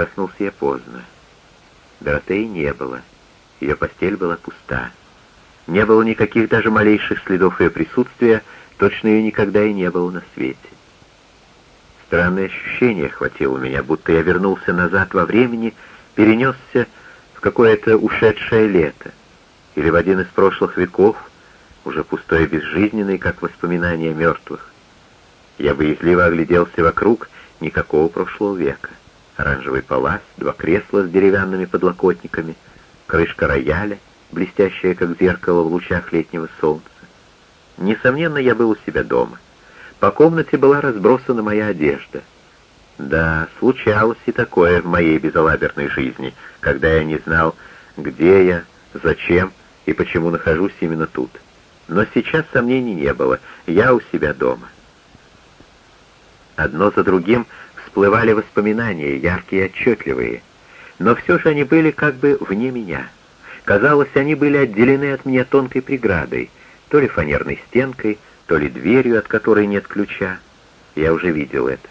Проснулся я поздно. Доротеи не было. Ее постель была пуста. Не было никаких даже малейших следов ее присутствия, точно ее никогда и не было на свете. Странное ощущение охватило меня, будто я вернулся назад во времени, перенесся в какое-то ушедшее лето, или в один из прошлых веков, уже пустой и безжизненный, как воспоминания мертвых. Я боязливо огляделся вокруг, никакого прошлого века. Оранжевый палас, два кресла с деревянными подлокотниками, крышка рояля, блестящая, как зеркало в лучах летнего солнца. Несомненно, я был у себя дома. По комнате была разбросана моя одежда. Да, случалось и такое в моей безалаберной жизни, когда я не знал, где я, зачем и почему нахожусь именно тут. Но сейчас сомнений не было, я у себя дома. Одно за другим всплывали воспоминания, яркие и отчетливые, но все же они были как бы вне меня. Казалось, они были отделены от меня тонкой преградой, то ли фанерной стенкой, то ли дверью, от которой нет ключа. Я уже видел это.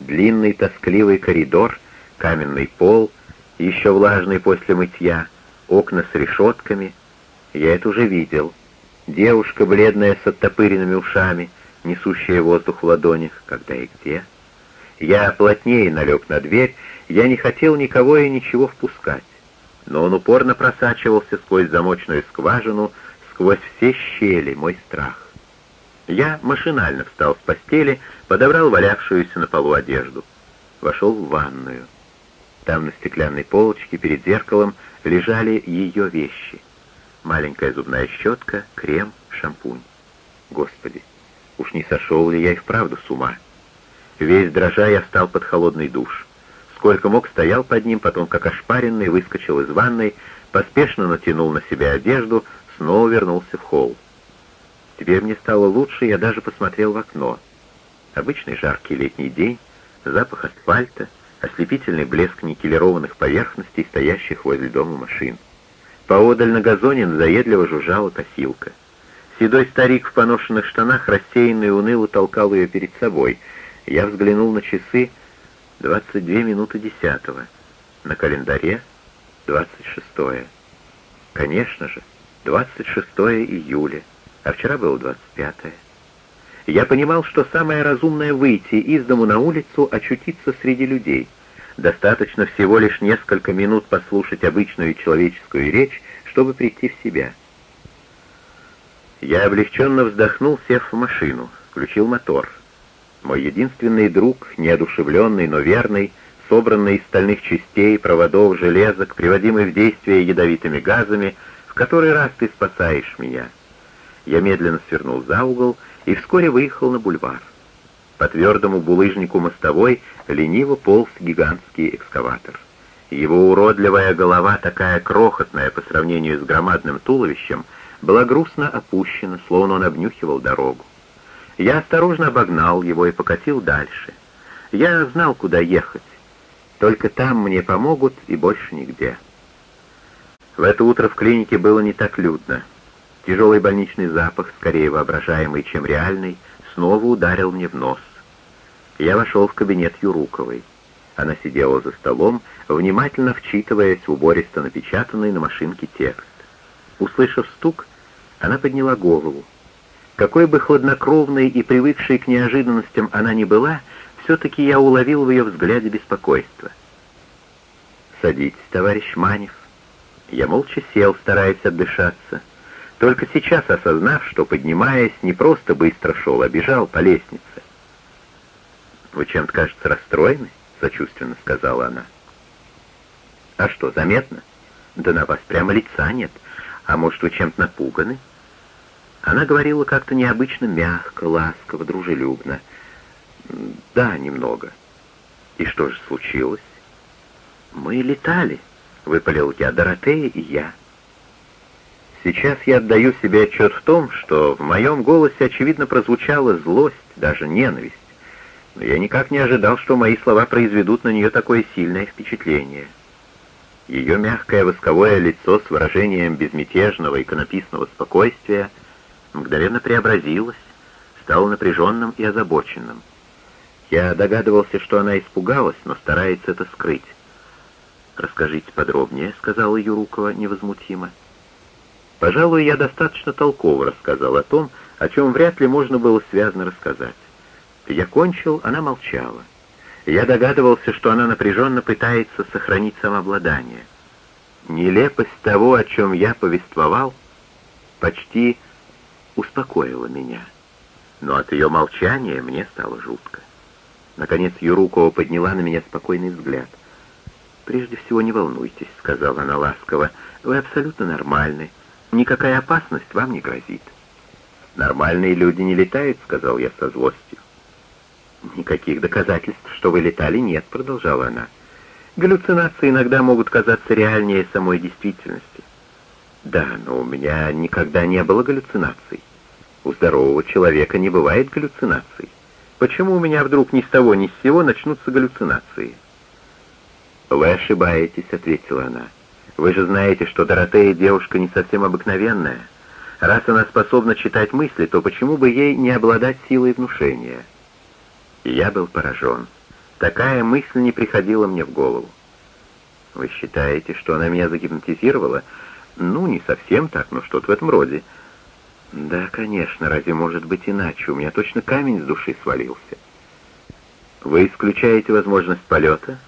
Длинный тоскливый коридор, каменный пол, еще влажный после мытья, окна с решетками. Я это уже видел. Девушка, бледная с оттопыренными ушами, несущая воздух в ладонях, когда и где. Я плотнее налег на дверь, я не хотел никого и ничего впускать. Но он упорно просачивался сквозь замочную скважину, сквозь все щели, мой страх. Я машинально встал с постели, подобрал валявшуюся на полу одежду. Вошел в ванную. Там на стеклянной полочке перед зеркалом лежали ее вещи. Маленькая зубная щетка, крем, шампунь. Господи, уж не сошел ли я и вправду с ума? Весь дрожа я встал под холодный душ. Сколько мог, стоял под ним, потом, как ошпаренный, выскочил из ванной, поспешно натянул на себя одежду, снова вернулся в холл. Теперь мне стало лучше, я даже посмотрел в окно. Обычный жаркий летний день, запах асфальта, ослепительный блеск никелированных поверхностей, стоящих возле дома машин. Поодаль на газоне надоедливо жужжала косилка. Седой старик в поношенных штанах рассеянно и уныло толкал ее перед собой. Я взглянул на часы 22 минуты десятого. На календаре 26. Конечно же, 26 июля, а вчера было 25. Я понимал, что самое разумное выйти из дому на улицу, очутиться среди людей. Достаточно всего лишь несколько минут послушать обычную человеческую речь, чтобы прийти в себя. Я облегченно вздохнул, сев в машину, включил мотор. Мой единственный друг, неодушевленный, но верный, собранный из стальных частей, проводов, железок, приводимый в действие ядовитыми газами, в который раз ты спасаешь меня. Я медленно свернул за угол и вскоре выехал на бульвар. По твердому булыжнику мостовой лениво полз гигантский экскаватор. Его уродливая голова, такая крохотная по сравнению с громадным туловищем, была грустно опущена, словно он обнюхивал дорогу. Я осторожно обогнал его и покатил дальше. Я знал, куда ехать. Только там мне помогут и больше нигде. В это утро в клинике было не так людно. Тяжелый больничный запах, скорее воображаемый, чем реальный, снова ударил мне в нос. Я вошел в кабинет Юруковой. Она сидела за столом, внимательно вчитываясь в убористо напечатанный на машинке текст. Услышав стук, она подняла голову. Какой бы хладнокровной и привыкшей к неожиданностям она ни была, все-таки я уловил в ее взгляде беспокойство. «Садитесь, товарищ Манев». Я молча сел, стараясь отдышаться. Только сейчас осознав, что, поднимаясь, не просто быстро шел, а бежал по лестнице. «Вы чем-то, кажется, расстроены?» — сочувственно сказала она. «А что, заметно? Да на вас прямо лица нет. А может, вы чем-то напуганы?» Она говорила как-то необычно мягко, ласково, дружелюбно. «Да, немного». «И что же случилось?» «Мы летали», — выпалил я, Доротея и я. Сейчас я отдаю себе отчет в том, что в моем голосе, очевидно, прозвучала злость, даже ненависть. Но я никак не ожидал, что мои слова произведут на нее такое сильное впечатление. Ее мягкое восковое лицо с выражением безмятежного иконописного спокойствия — мгновенно преобразилась, стала напряженным и озабоченным. Я догадывался, что она испугалась, но старается это скрыть. «Расскажите подробнее», — сказала Юрукова невозмутимо. Пожалуй, я достаточно толково рассказал о том, о чем вряд ли можно было связно рассказать. Я кончил, она молчала. Я догадывался, что она напряженно пытается сохранить самообладание. Нелепость того, о чем я повествовал, почти успокоила меня. Но от ее молчания мне стало жутко. Наконец Юрукова подняла на меня спокойный взгляд. «Прежде всего не волнуйтесь», — сказала она ласково, — «вы абсолютно нормальны. Никакая опасность вам не грозит». «Нормальные люди не летают», — сказал я со злостью. «Никаких доказательств, что вы летали, нет», — продолжала она. «Галлюцинации иногда могут казаться реальнее самой действительности». «Да, но у меня никогда не было галлюцинаций. У здорового человека не бывает галлюцинаций. Почему у меня вдруг ни с того ни с сего начнутся галлюцинации?» «Вы ошибаетесь», — ответила она. «Вы же знаете, что Доротея девушка не совсем обыкновенная. Раз она способна читать мысли, то почему бы ей не обладать силой внушения?» Я был поражен. Такая мысль не приходила мне в голову. «Вы считаете, что она меня загипнотизировала?» «Ну, не совсем так, но что-то в этом роде». «Да, конечно, разве может быть иначе? У меня точно камень с души свалился». «Вы исключаете возможность полета?»